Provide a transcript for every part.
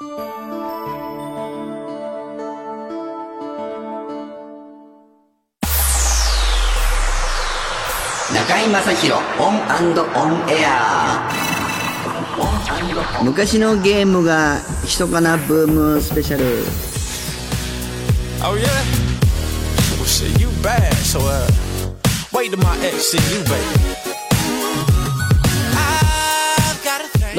中井正広オンオンエア。ー昔のゲームが人かなブームスペシャル。Oh, yeah.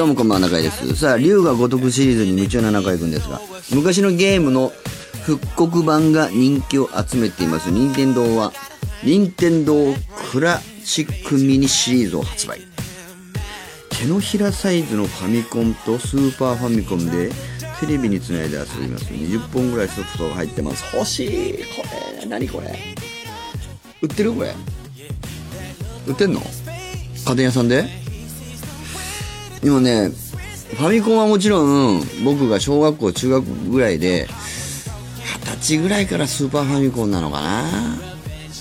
どうもこんばんは中居です。さあ龍が如くシリーズに夢中な中居くんですが昔のゲームの復刻版が人気を集めています。任天堂は任天堂クラシックミニシリーズを発売。手のひらサイズのファミコンとスーパーファミコンでテレビにつないで遊びます。20本ぐらいソフトが入ってます。欲しい。これ。何これ。売ってるこれ。売ってんの？家電屋さんで？今ねファミコンはもちろん僕が小学校中学ぐらいで二十歳ぐらいからスーパーファミコンなのかな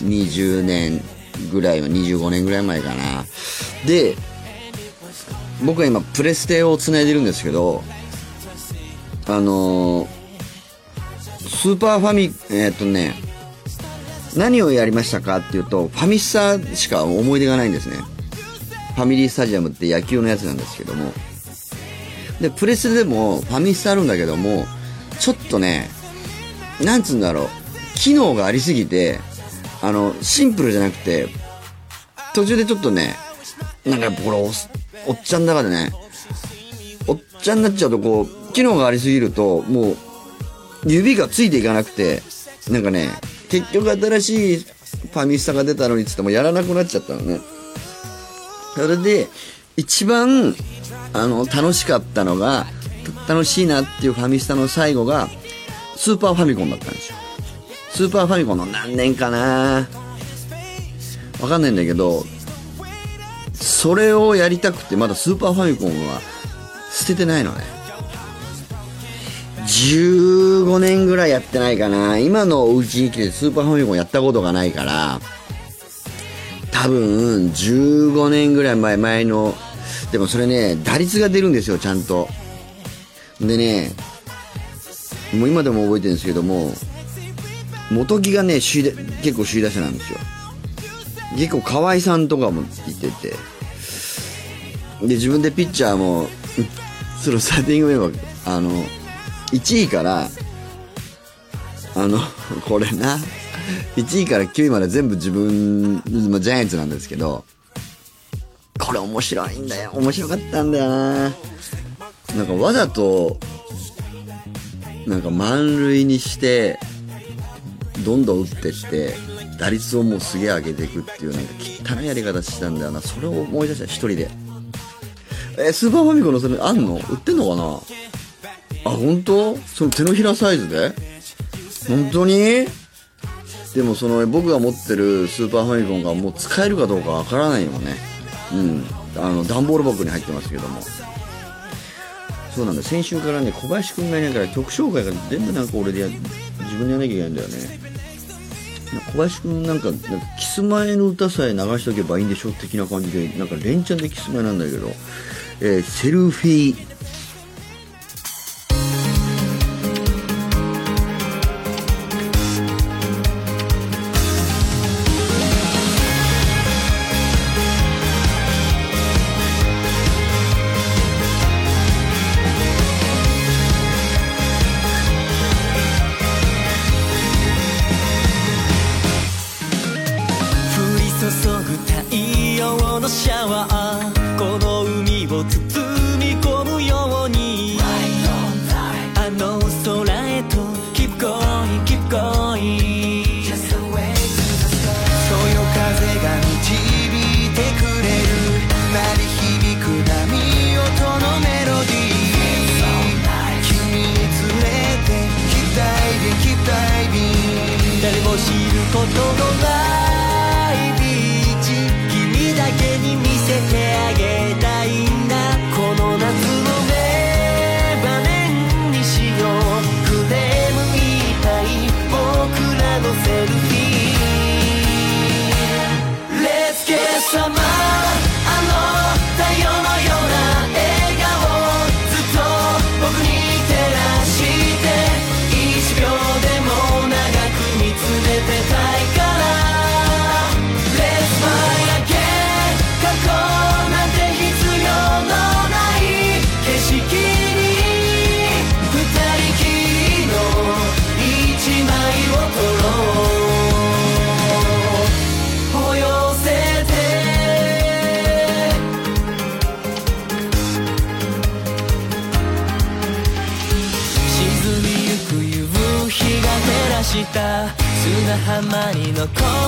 ？20年ぐらいは25年ぐらい前かな。で僕は今プレステをつないでるんですけどあのースーパーファミえーっとね何をやりましたかっていうとファミスタしか思い出がないんですね。ファミリースタジアムって野球のやつなんですけども。でプレスでもファミスタあるんだけどもちょっとねなんつうんだろう機能がありすぎてあのシンプルじゃなくて途中でちょっとねなんかやっぱこれおっおっちゃんの中でねおっちゃんになっちゃうとこう機能がありすぎるともう指がついていかなくてなんかね結局新しいファミスタが出たのにつってもやらなくなっちゃったのね。それで一番あの楽しかったのが楽しいなっていうファミスタの最後がスーパーファミコンだったんですよ。スーパーファミコンの何年かな。わかんないんだけどそれをやりたくてまだスーパーファミコンは捨ててないのね。15年ぐらいやってないかな。今のお家に来てスーパーファミコンやったことがないから多分15年ぐらい前前のでもそれね打率が出るんですよちゃんと。でねもう今でも覚えてるんですけども元木がね結構首位打者なんですよ。結構河合さんとかもいてて。で自分でピッチャーもそのスターティングメンバーあの1位からあのこれな1位から9位まで全部自分、まあジャイアンツなんですけどこれ面白いんだよ。面白かったんだよな。なんかわざとなんか満塁にしてどんどん打ってって打率をもうすげえ上げていくっていうなんか汚いやり方してたんだよな。それを思い出した一人で。えスーパーファミコンのそれあんの？売ってんのかな？あ本当？その手のひらサイズで？本当に？でもその僕が持ってるスーパーファミコンがもう使えるかどうかわからないよね。うん。あの段ボール箱に入ってますけども。そうなんだ。先週からね小林くんがいないから曲紹介が全部なんか俺でや自分でやんなきゃいけないんだよね。小林くんなんかんかキスマイの歌さえ流しとけばいいんでしょ的な感じでなんか連チャンでキスマイなんだけど、えーセルフィー浜に残る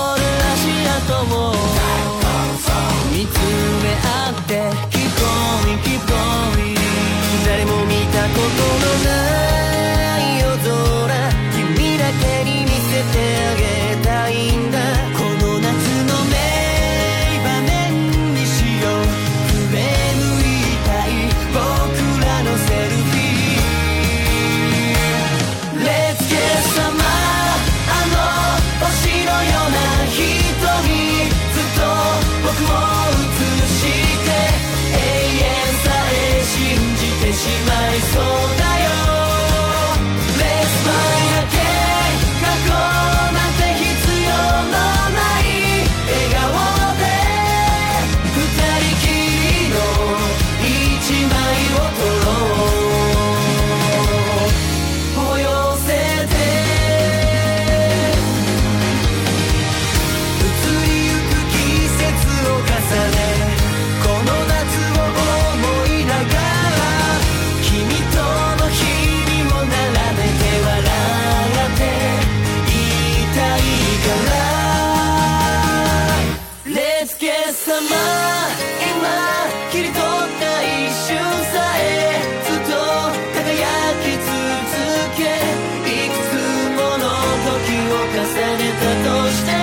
重ねたとして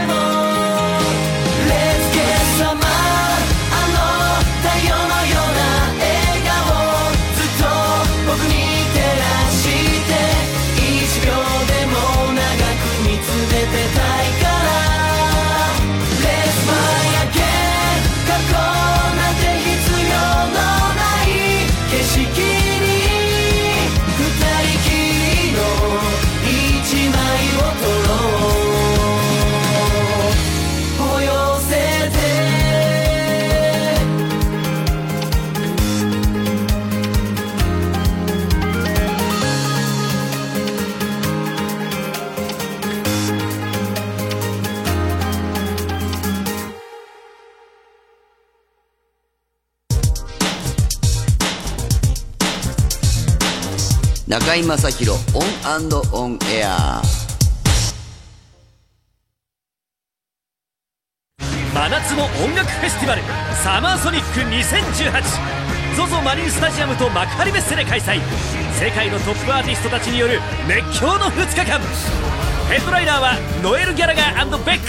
中居正広オンオンエア。真夏の音楽フェスティバルサマーソニック 2018ZOZO マリンスタジアムと幕張メッセで開催。世界のトップアーティストたちによる熱狂の2日間。ヘッドライナーはノエル・ギャラガーベック。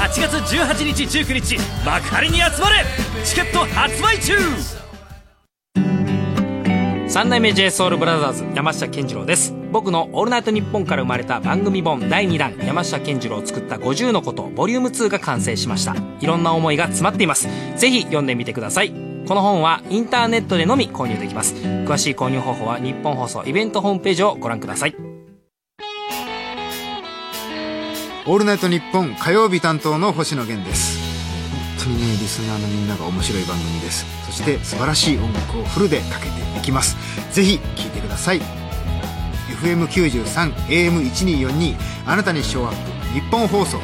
8月18日19日幕張に集まれ。チケット発売中。三代目 j s o u l b r o t h e r s 山下健二郎です。僕の「オールナイトニッポン」から生まれた番組本第2弾山下健二郎を作った50のことボリューム2が完成しました。いろんな思いが詰まっています。ぜひ読んでみてください。この本はインターネットでのみ購入できます。詳しい購入方法は日本放送イベントホームページをご覧ください。オールナイトニッポン火曜日担当の星野源です。当にねリスナーのみんなが面白い番組です。そして素晴らしい音楽をフルでかけていきます。ぜひ聴いてください。FM93 AM1242 あなたにショーアップニッポン放送。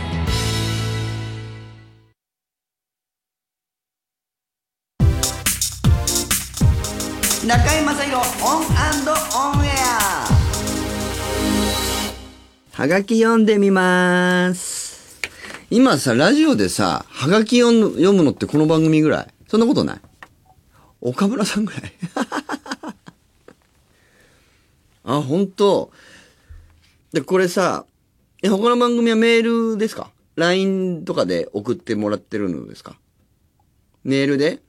中居正広オンオンエア。はがき読んでみます。今さラジオでさはがき読むのってこの番組ぐらい？そんなことない？岡村さんぐらい？あ本当。でこれさえ他の番組はメールですか ?LINE とかで送ってもらってるのですか？メールで？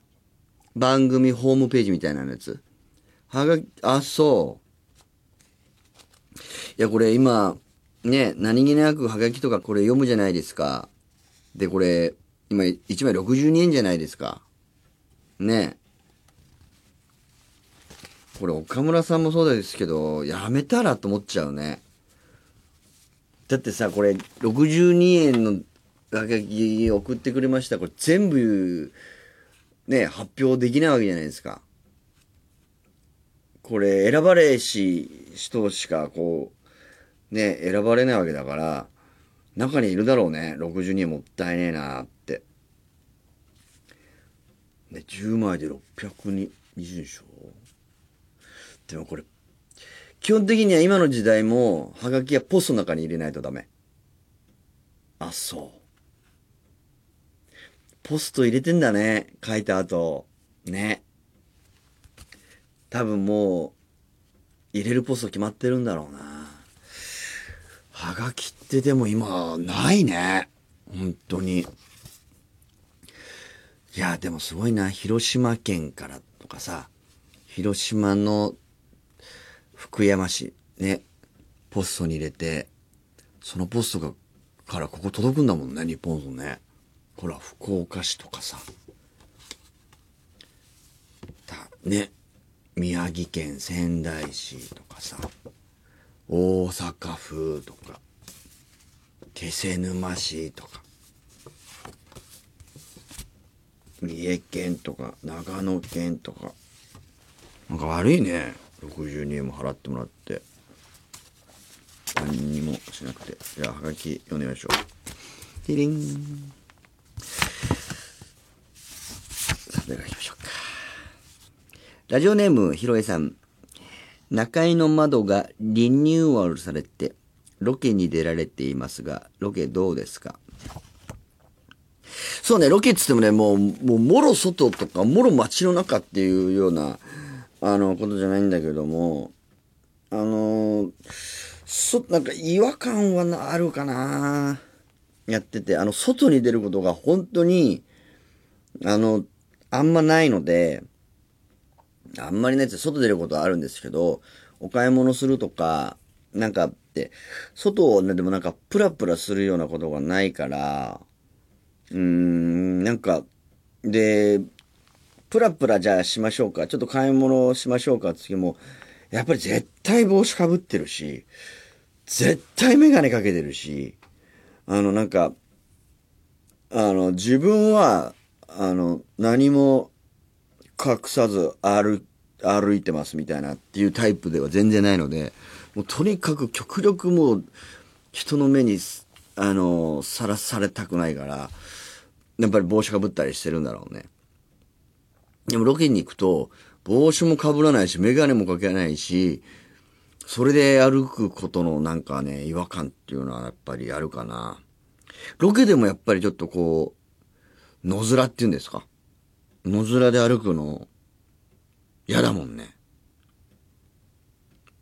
番組ホームページみたいなやつ。はがき、あ、そう。いや、これ今、ね、何気なくはがきとかこれ読むじゃないですか。で、これ、今、1枚62円じゃないですか。ね。これ、岡村さんもそうですけど、やめたらと思っちゃうね。だってさ、これ、62円のはがき送ってくれました。これ全部、ね、発表できないわけじゃないですか。これ、選ばれし人しか、こう、ね、選ばれないわけだから、中にいるだろうね。62円もったいねえなって。ね、10枚で620でしょでもこれ、基本的には今の時代も、はがきはポストの中に入れないとダメ。あ、そう。ポスト入れてんだね。書いた後。ね。多分もう、入れるポスト決まってるんだろうな。はがきってでも今、ないね。本当に。いや、でもすごいな。広島県からとかさ、広島の福山市、ね、ポストに入れて、そのポストが、からここ届くんだもんね、日本のね。ほら、福岡市とかさ。だね、宮城県仙台市とかさ、大阪府とか、気仙沼市とか、三重県とか、長野県とか、なんか悪いね。62円も払ってもらって。何にもしなくて。じゃあ、はがき読んでみましょう。ティリン。さて、書きましょうか。ラジオネーム、ひろえさん。中井の窓がリニューアルされて、ロケに出られていますが、ロケどうですか？そうね、ロケっつってもね、もう、もう、もろ外とか、もろ街の中っていうような、あの、ことじゃないんだけども、あの、そ、なんか違和感はあるかなやってて、あの、外に出ることが本当に、あの、あんまないので、あんまりね、外出ることはあるんですけど、お買い物するとか、なんかって、外をね、でもなんかプラプラするようなことがないから、うーん、なんか、で、プラプラじゃあしましょうか。ちょっと買い物しましょうかって時も、やっぱり絶対帽子かぶってるし、絶対メガネかけてるし、あの、なんか、あの、自分は、あの、何も隠さず歩、歩いてますみたいなっていうタイプでは全然ないので、もうとにかく極力もう人の目に、あの、さらされたくないから、やっぱり帽子かぶったりしてるんだろうね。でもロケに行くと、帽子もかぶらないし、メガネもかけないし、それで歩くことのなんかね、違和感っていうのはやっぱりあるかな。ロケでもやっぱりちょっとこう、野面っていうんですか？野面で歩くの、嫌だもんね。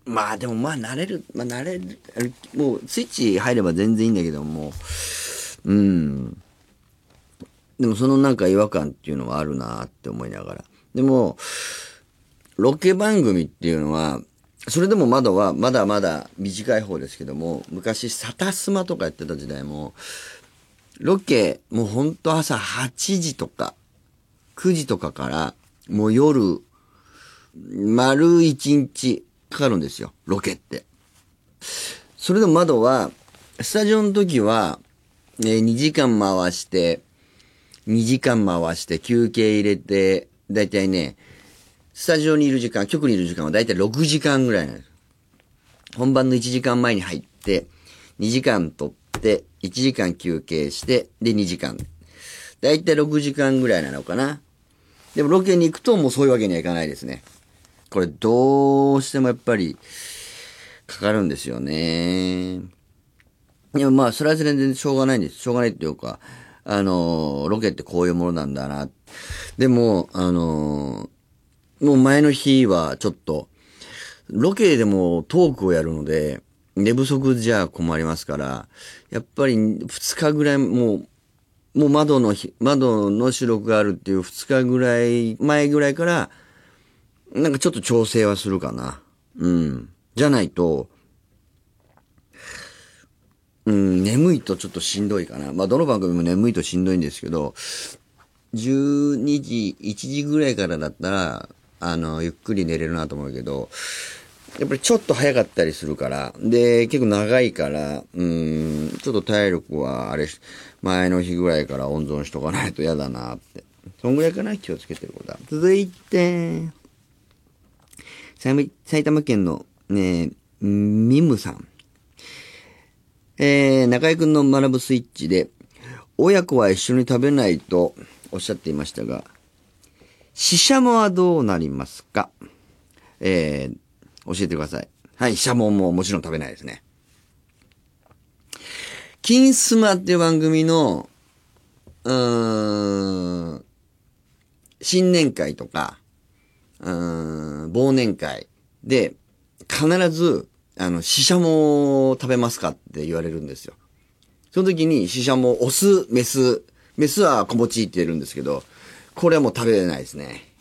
まあでもまあ慣れる、まあ慣れる、もうスイッチ入れば全然いいんだけども、うん。でもそのなんか違和感っていうのはあるなって思いながら。でも、ロケ番組っていうのは、それでもまだは、まだまだ短い方ですけども、昔サタスマとかやってた時代も、ロケ、もうほんと朝8時とか、9時とかから、もう夜、丸1日かかるんですよ、ロケって。それでも窓は、スタジオの時は、え2時間回して、2時間回して休憩入れて、だいたいね、スタジオにいる時間、局にいる時間はだいたい6時間ぐらいなんです。本番の1時間前に入って、2時間取って、1時間休憩して、で2時間。だいたい6時間ぐらいなのかな。でもロケに行くともうそういうわけにはいかないですね。これどうしてもやっぱり、かかるんですよね。でもまあ、それは全然しょうがないんです。しょうがないっていうか、あの、ロケってこういうものなんだな。でも、あの、もう前の日はちょっと、ロケでもトークをやるので、寝不足じゃ困りますから、やっぱり2日ぐらい、もう、もう窓の日、窓の収録があるっていう2日ぐらい、前ぐらいから、なんかちょっと調整はするかな。うん。じゃないと、うん、眠いとちょっとしんどいかな。まあ、どの番組も眠いとしんどいんですけど、12時、1時ぐらいからだったら、あの、ゆっくり寝れるなと思うけど、やっぱりちょっと早かったりするから、で、結構長いから、うん、ちょっと体力は、あれ、前の日ぐらいから温存しとかないと嫌だなって。そんぐらいかな気をつけてることは。続いて、埼玉県のね、ミムさん。えー、中井くんの学ぶスイッチで、親子は一緒に食べないとおっしゃっていましたが、シシャモはどうなりますか？えー、教えてください。はい、シャモンももちろん食べないですね。金スマっていう番組の、うーん、新年会とか、うーん、忘年会で、必ず、あの、死者も食べますかって言われるんですよ。その時に死者もオス、メス、メスは子持ちって言えるんですけど、これはもう食べれないですね。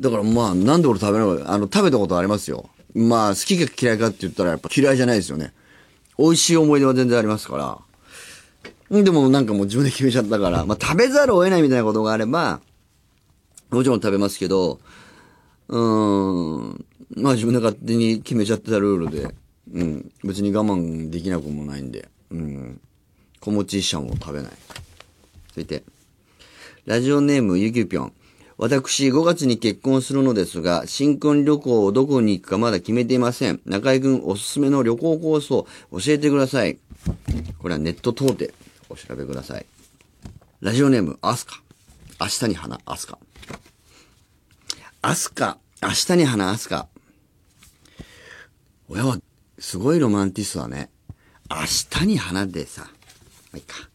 だからまあ、なんで俺食べないあの、食べたことありますよ。まあ、好きか嫌いかって言ったらやっぱ嫌いじゃないですよね。美味しい思い出は全然ありますから。んでもなんかもう自分で決めちゃったから、まあ食べざるを得ないみたいなことがあれば、もちろん食べますけど、うーん、まあ自分で勝手に決めちゃってたルールで、うん、別に我慢できなくもないんで、うん、子持ち一社も食べない。続いて、ラジオネームゆきゅぴょん。私、5月に結婚するのですが、新婚旅行をどこに行くかまだ決めていません。中井くんおすすめの旅行コースを教えてください。これはネット等でお調べください。ラジオネーム、アスカ。明日に花、アスカ。アスカ。明日に花、アスカ。親は、すごいロマンティストだね。明日に花でさ。まあ、いいか。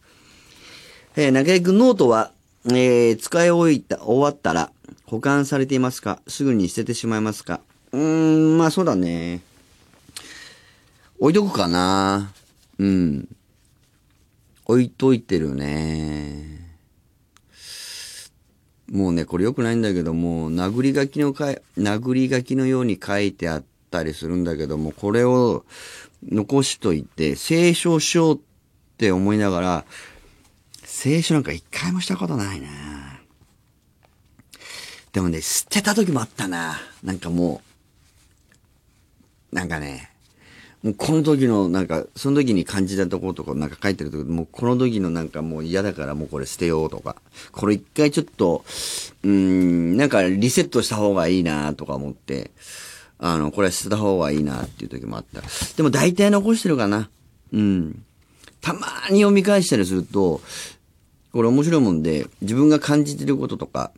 えー、中居くんノートは、えー、使い終えた、終わったら、保管されていますか？すぐに捨ててしまいますか？うーん、まあそうだね。置いとくかな。うん。置いといてるね。もうね、これ良くないんだけども、殴り書きのかい、殴り書きのように書いてあったりするんだけども、これを残しといて、清書しようって思いながら、清書なんか一回もしたことないなでもね、捨てた時もあったななんかもう、なんかね、もうこの時のなんか、その時に感じたところとかなんか書いてるともこの時のなんかもう嫌だからもうこれ捨てようとか、これ一回ちょっと、うん、なんかリセットした方がいいなとか思って、あの、これ捨てた方がいいなっていう時もあった。でも大体残してるかな。うん。たまに読み返したりすると、これ面白いもんで、自分が感じてることとか、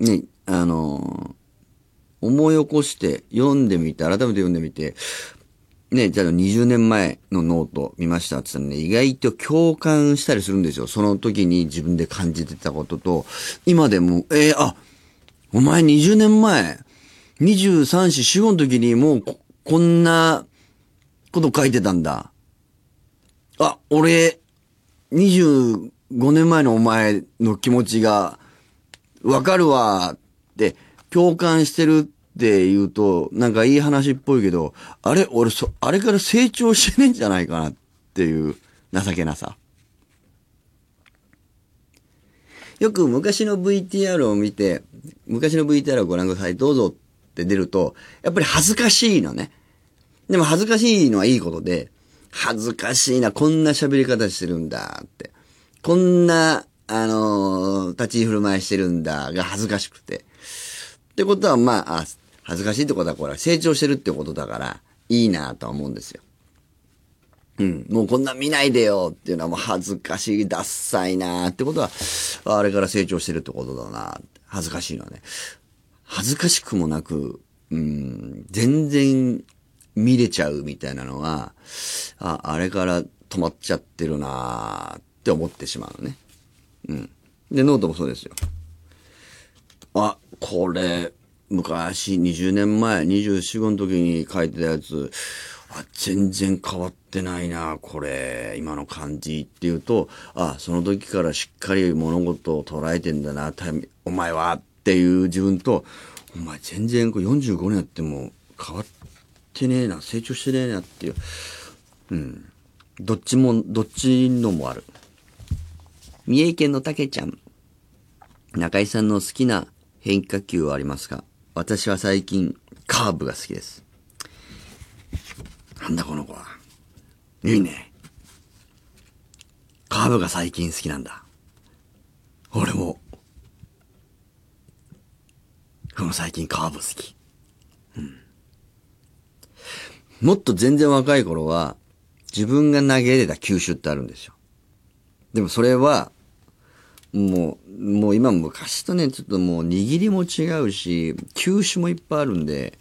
ね、あのー思い起こして読んでみて、改めて読んでみて、ね、じゃあ20年前のノート見ましたって言ったらね、意外と共感したりするんですよ。その時に自分で感じてたことと、今でも、えー、あ、お前20年前、23、4、4の時にもうここんなこと書いてたんだ。あ、俺、25 5年前のお前の気持ちが、わかるわって、共感してるって言うと、なんかいい話っぽいけど、あれ俺そ、あれから成長してねえんじゃないかなっていう情けなさ。よく昔の VTR を見て、昔の VTR をご覧ください、どうぞって出ると、やっぱり恥ずかしいのね。でも恥ずかしいのはいいことで、恥ずかしいな、こんな喋り方してるんだって。こんな、あのー立ち居振る舞いしてるんだが恥ずかしくて。ってことは、まあ、あ恥ずかしいってことは、これは成長してるってことだから、いいなとは思うんですよ。うん。もうこんな見ないでよっていうのはもう恥ずかしい、ダッサいなってことは、あれから成長してるってことだな恥ずかしいのはね。恥ずかしくもなく、うん、全然見れちゃうみたいなのは、あ、あれから止まっちゃってるなっって思ってしまうのね。うん。で、ノートもそうですよ。あ、これ、昔、20年前、24、5の時に書いてたやつ、あ、全然変わってないな、これ、今の感じっていうと、あ、その時からしっかり物事を捉えてんだな、お前はっていう自分と、お前全然これ45年やっても変わってねえな、成長してねえなっていう。うん。どっちも、どっちのもある。三重県のたけちゃん。中井さんの好きな変化球はありますか？私は最近、カーブが好きです。なんだこの子は。いいね。カーブが最近好きなんだ。俺も。この最近カーブ好き。うん。もっと全然若い頃は、自分が投げれた球種ってあるんですよ。でもそれは、もう、もう今昔とね、ちょっともう握りも違うし、球種もいっぱいあるんで、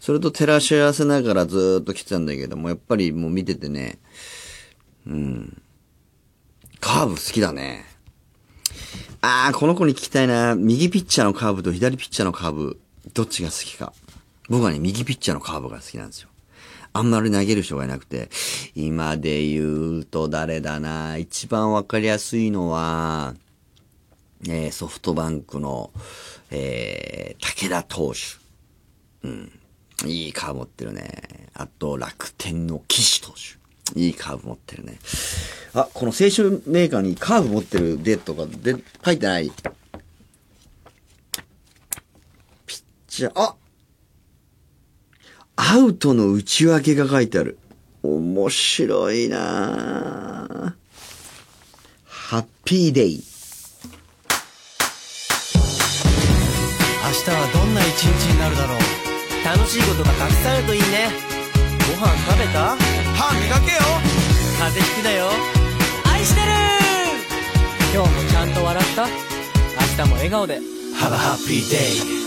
それと照らし合わせながらずっと来てたんだけども、やっぱりもう見ててね、うん。カーブ好きだね。あー、この子に聞きたいな。右ピッチャーのカーブと左ピッチャーのカーブ、どっちが好きか。僕はね、右ピッチャーのカーブが好きなんですよ。あんまり投げる人がいなくて、今で言うと誰だな。一番わかりやすいのは、えーソフトバンクの、えー武田投手。うん。いいカーブ持ってるね。あと、楽天の岸投手。いいカーブ持ってるね。あ、この青春メーカーにカーブ持ってるデートがで書いてない。ピッチャー、あアウトの内訳が書いてある。面白いな。ぁハッピーデイ。明日はどんな一日になるだろう。楽しいことがたくさんあるといいね。ご飯食べた？歯磨けよ。風邪ひくなよ。愛してる。今日もちゃんと笑った？明日も笑顔で。Have a happy day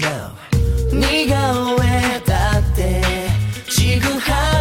now 似顔絵だってちぐはぐ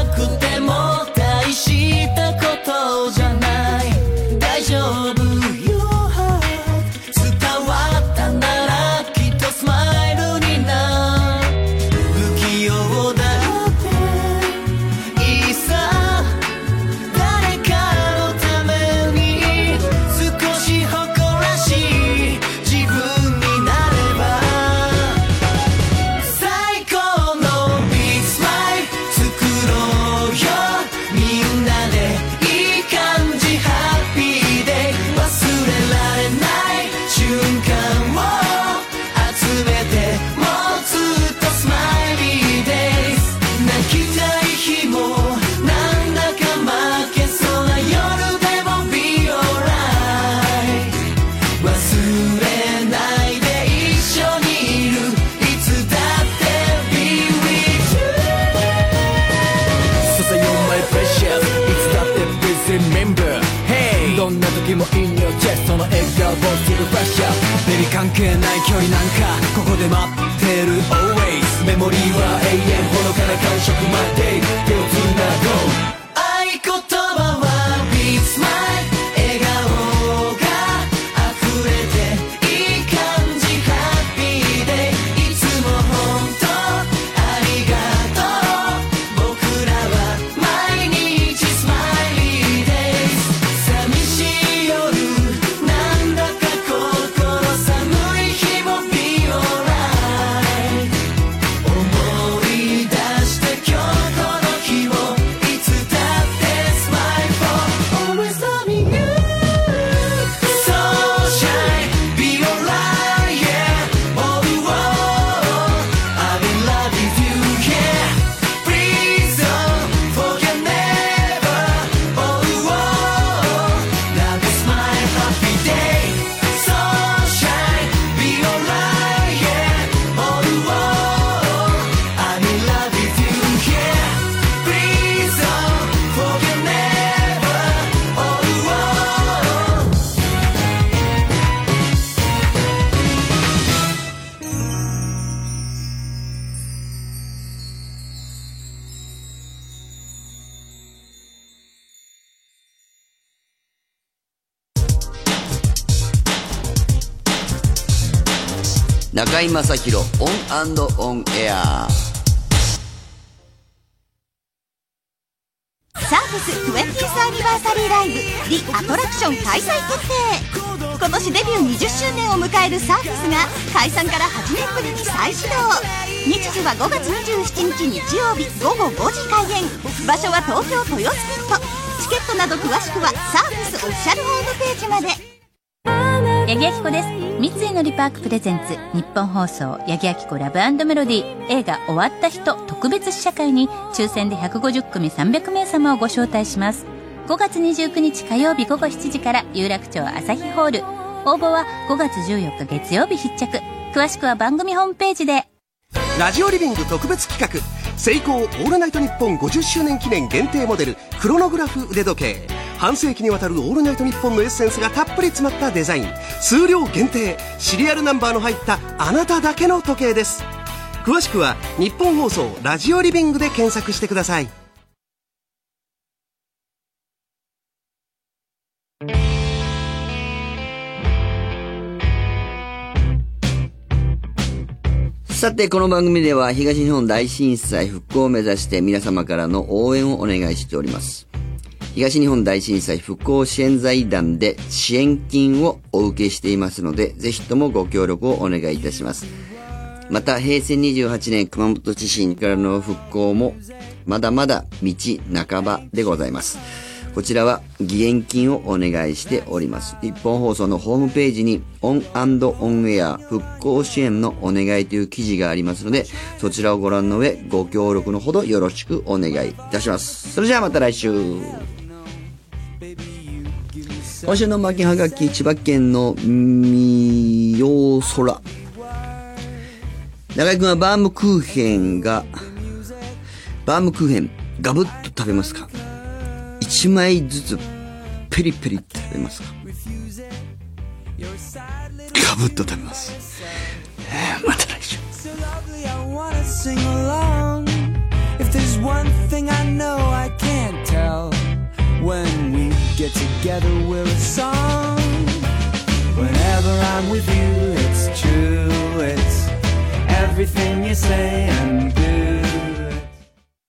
中居正広オンオンエア。サーフェス 20th アニバーサリーライブ「リ・アトラクション」開催決定。今年デビュー20周年を迎えるサーフェスが解散から8年ぶりに再始動。日時は5月27日日曜日午後5時開演。場所は東京豊洲ピットチケットなど詳しくはサーフェスオフィシャルホームページまで。八木亜希子です三井のリパークプレゼンツ日本放送八木亜希子ラブメロディー。映画終わった人特別試写会に抽選で150組300名様をご招待します。5月29日火曜日午後7時から有楽町朝日ホール。応募は5月14日月曜日必着。詳しくは番組ホームページで。ラジオリビング特別企画。セイコーオールナイトニッポン50周年記念限定モデルクロノグラフ腕時計。半世紀にわたるオールナイトニッポンのエッセンスがたっぷり詰まったデザイン。数量限定シリアルナンバーの入ったあなただけの時計です詳しくは日本放送ラジオリビングで検索してくださいさて、この番組では東日本大震災復興を目指して皆様からの応援をお願いしております。東日本大震災復興支援財団で支援金をお受けしていますので、ぜひともご協力をお願いいたします。また、平成28年熊本地震からの復興も、まだまだ道半ばでございます。こちらは義援金をお願いしております。ニッポン放送のホームページにオンオンエア復興支援のお願いという記事がありますので、そちらをご覧の上、ご協力のほどよろしくお願いいたします。それじゃあまた来週。今週の巻きはがき、千葉県のみよそら。中井くんはバームクーヘンが、バームクーヘン、ガブッと食べますか？一枚ずつ、ペリペリって食べますか？ガブッと食べます。えーまた来週。sing along. If there's one thing I know I can't tell, when we get together, we're a song. Whenever I'm with you, it's true, it's everything you say and